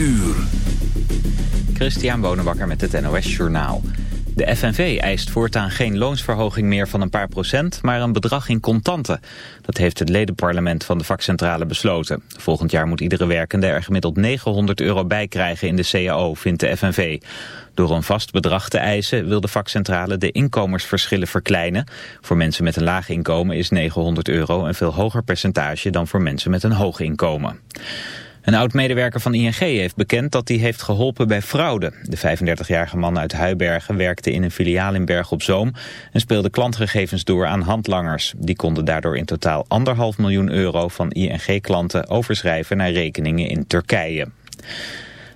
uur. Christian Bonenbakker met het NOS Journaal. De FNV eist voortaan geen loonsverhoging meer van een paar procent, maar een bedrag in contanten. Dat heeft het ledenparlement van de vakcentrale besloten. Volgend jaar moet iedere werkende er gemiddeld 900 euro bij krijgen in de CAO, vindt de FNV. Door een vast bedrag te eisen wil de vakcentrale de inkomensverschillen verkleinen. Voor mensen met een laag inkomen is 900 euro een veel hoger percentage dan voor mensen met een hoog inkomen. Een oud-medewerker van ING heeft bekend dat hij heeft geholpen bij fraude. De 35-jarige man uit Huibergen werkte in een filiaal in Berg op Zoom... en speelde klantgegevens door aan handlangers. Die konden daardoor in totaal anderhalf miljoen euro van ING-klanten overschrijven naar rekeningen in Turkije.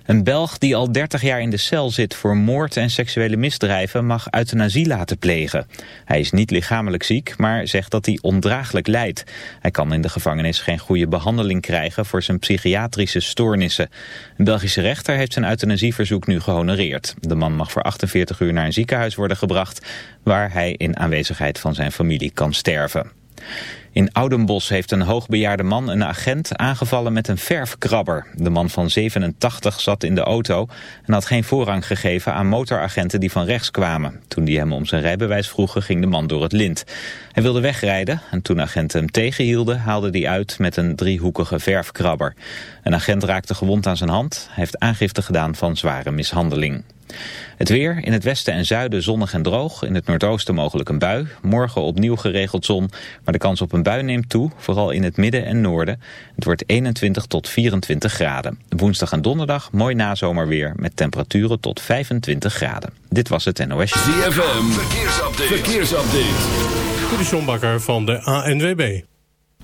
Een Belg die al 30 jaar in de cel zit voor moord en seksuele misdrijven mag euthanasie laten plegen. Hij is niet lichamelijk ziek, maar zegt dat hij ondraaglijk lijdt. Hij kan in de gevangenis geen goede behandeling krijgen voor zijn psychiatrische stoornissen. Een Belgische rechter heeft zijn euthanasieverzoek nu gehonoreerd. De man mag voor 48 uur naar een ziekenhuis worden gebracht, waar hij in aanwezigheid van zijn familie kan sterven. In Oudenbos heeft een hoogbejaarde man een agent aangevallen met een verfkrabber. De man van 87 zat in de auto en had geen voorrang gegeven aan motoragenten die van rechts kwamen. Toen die hem om zijn rijbewijs vroegen ging de man door het lint. Hij wilde wegrijden en toen agenten hem tegenhielden haalde hij uit met een driehoekige verfkrabber. Een agent raakte gewond aan zijn hand. Hij heeft aangifte gedaan van zware mishandeling. Het weer, in het westen en zuiden zonnig en droog. In het noordoosten mogelijk een bui. Morgen opnieuw geregeld zon. Maar de kans op een bui neemt toe, vooral in het midden en noorden. Het wordt 21 tot 24 graden. Woensdag en donderdag mooi nazomerweer met temperaturen tot 25 graden. Dit was het NOS. ZFM, verkeersupdate. verkeersupdate. De van de ANWB.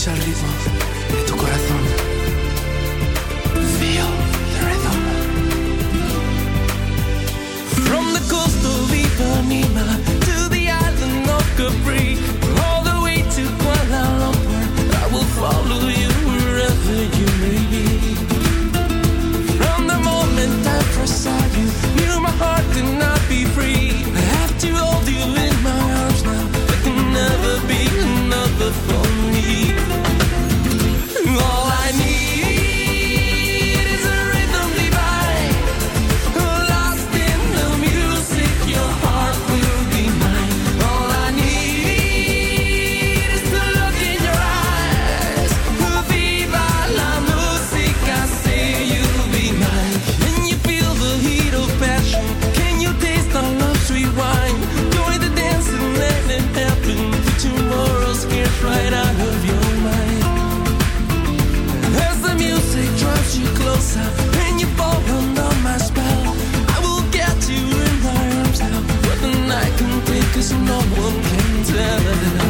Escucha el ritmo de tu corazón. Feel the rhythm. From the coast of Ipanema to the island of Capri, all the way to Kuala Lumpur, I will follow you wherever you may be. From the moment I first saw you, knew my heart could not us, no one can tell.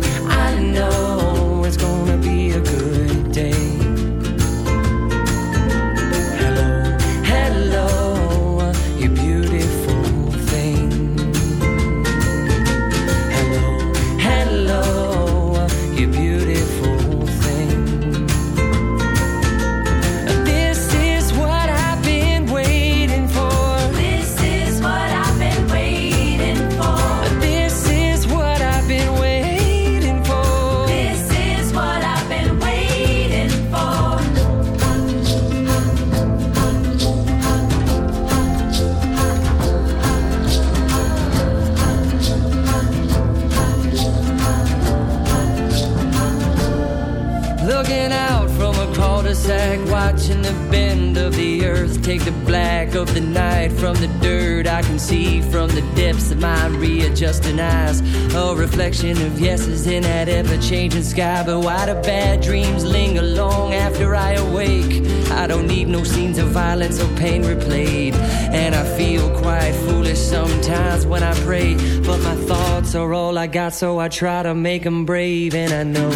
I got, so I try to make them brave, and I know.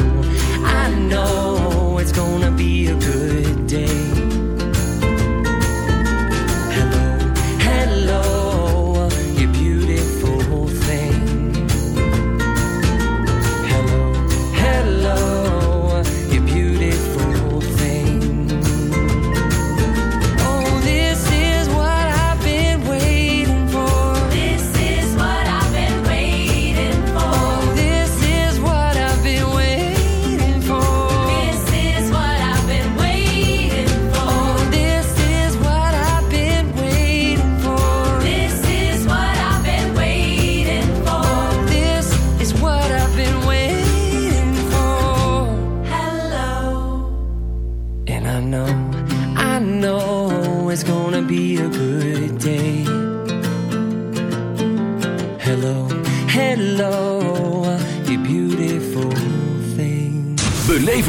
I know it's gonna be a good day.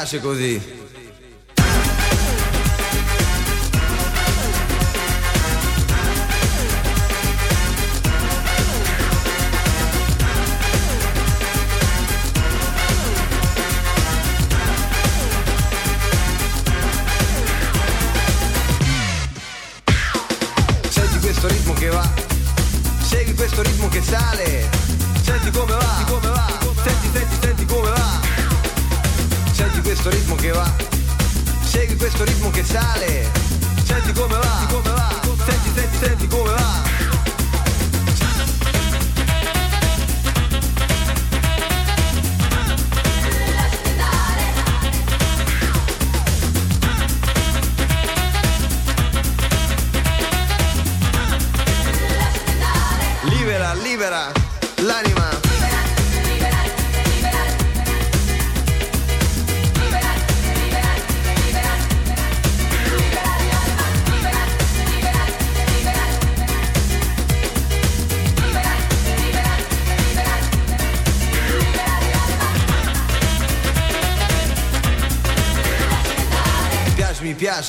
piace così. sale Senti come va, senti come va Senti, senti, senti come va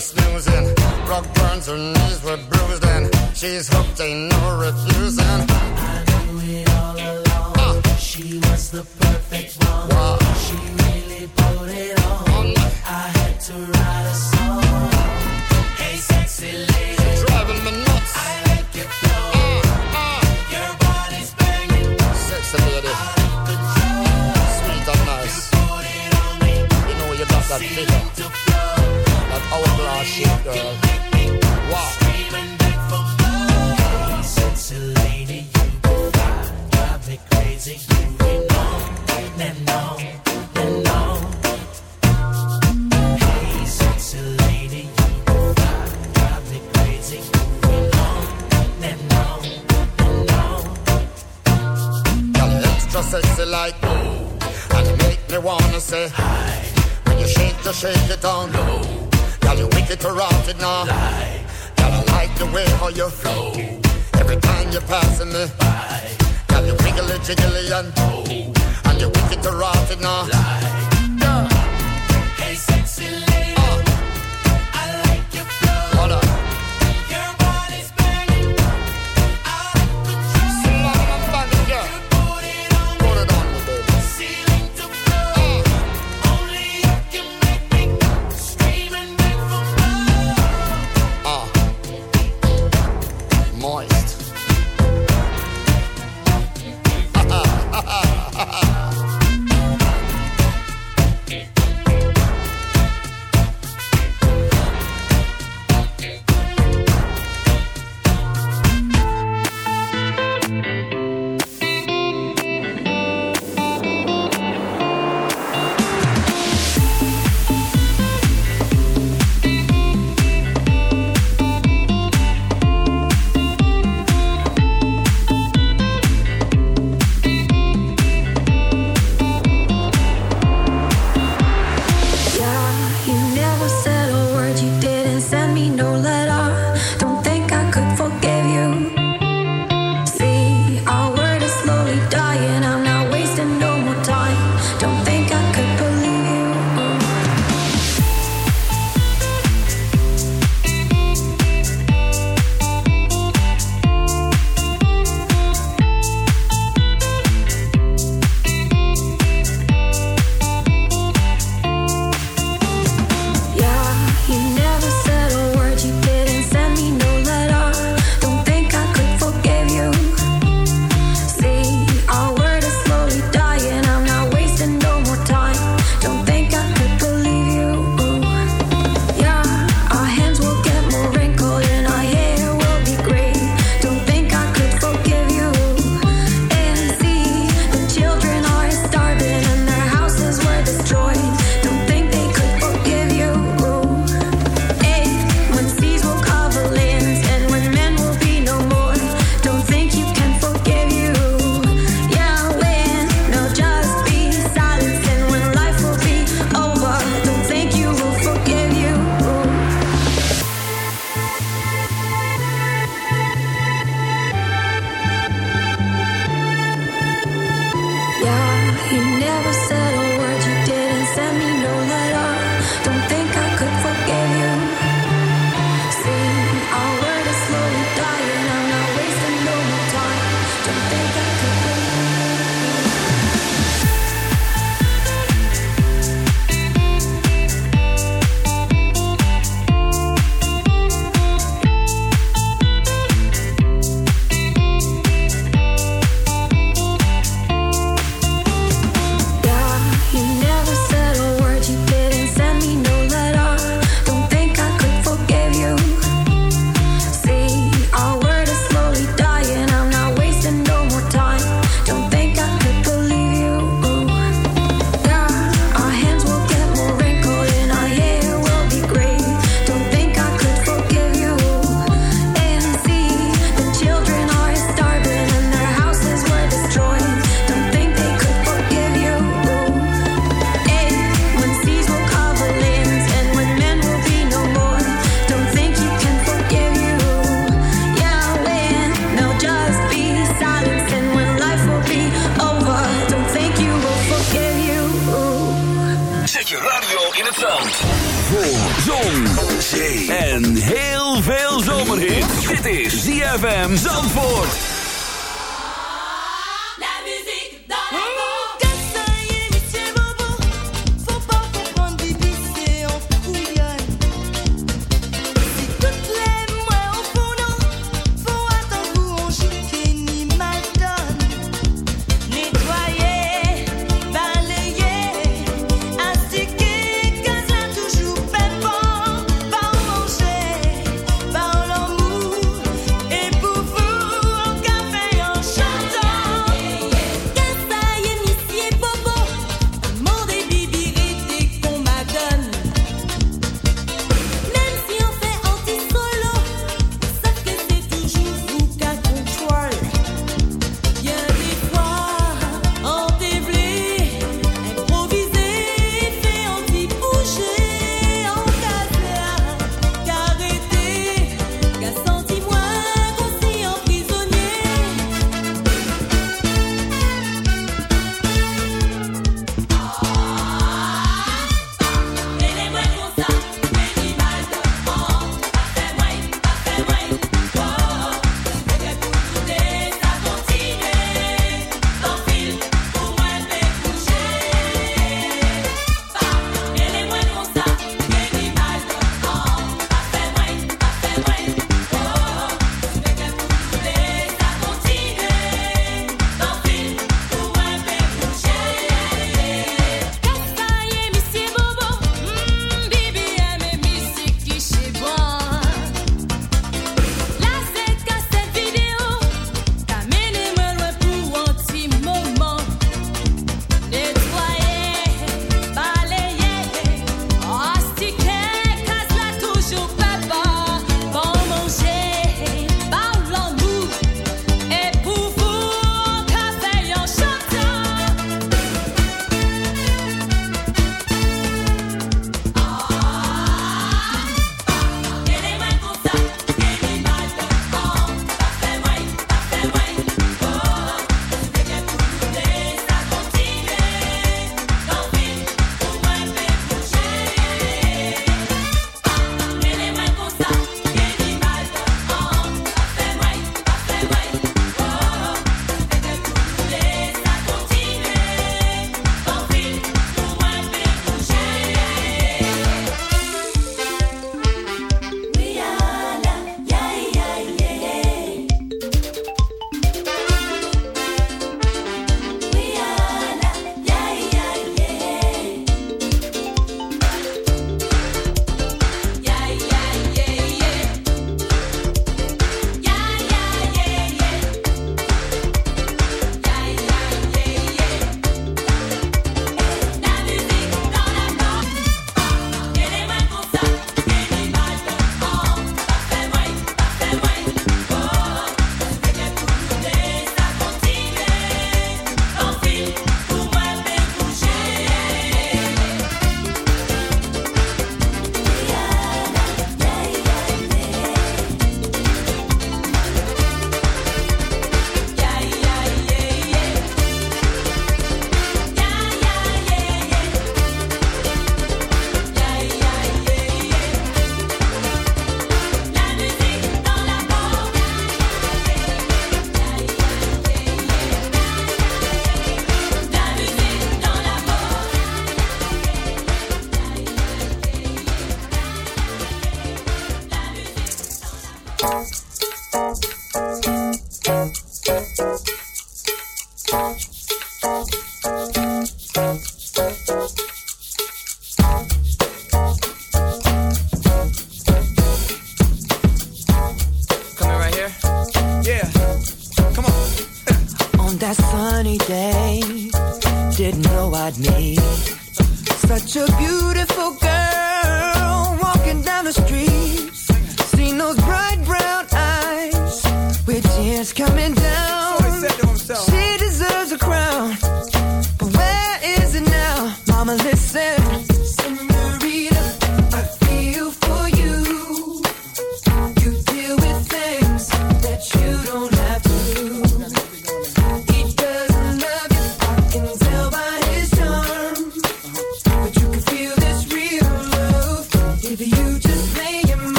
snoozing. Rock burns, her knees were bruised, and she's hooked, ain't no replacement. moist.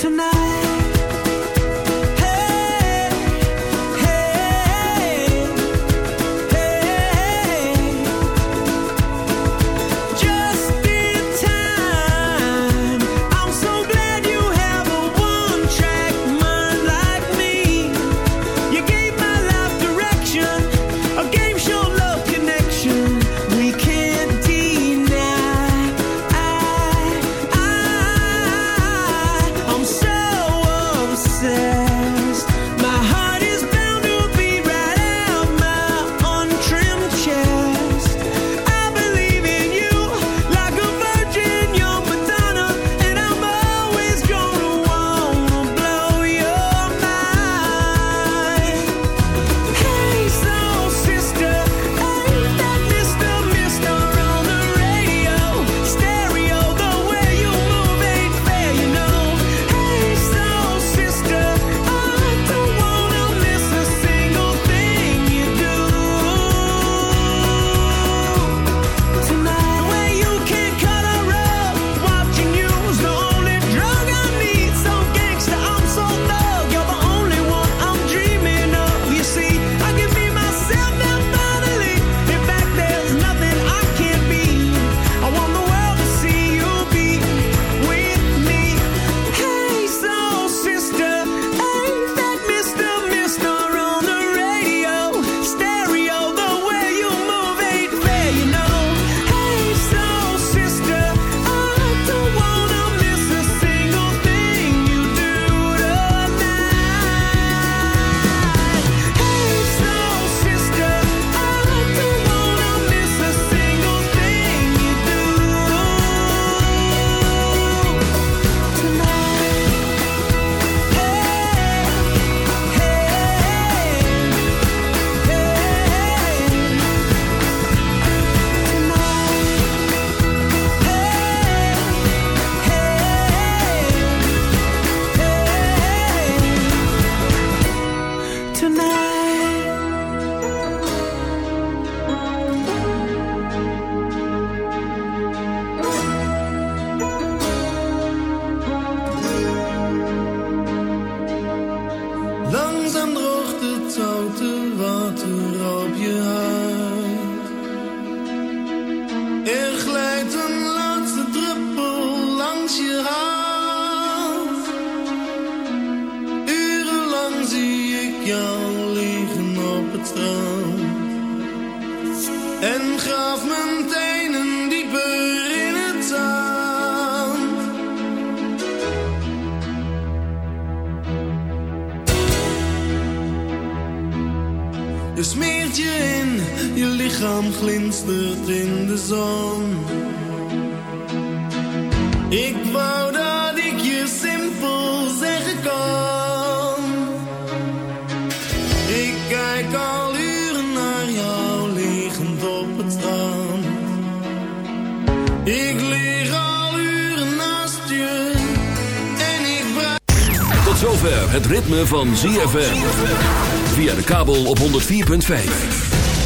tonight. Ik wou dat ik je simpel zeggen kan. Ik kijk al uren naar jou liggend op het strand. Ik lig al uren naast je en ik bruik... Tot zover het ritme van ZFM. Via de kabel op 104.5.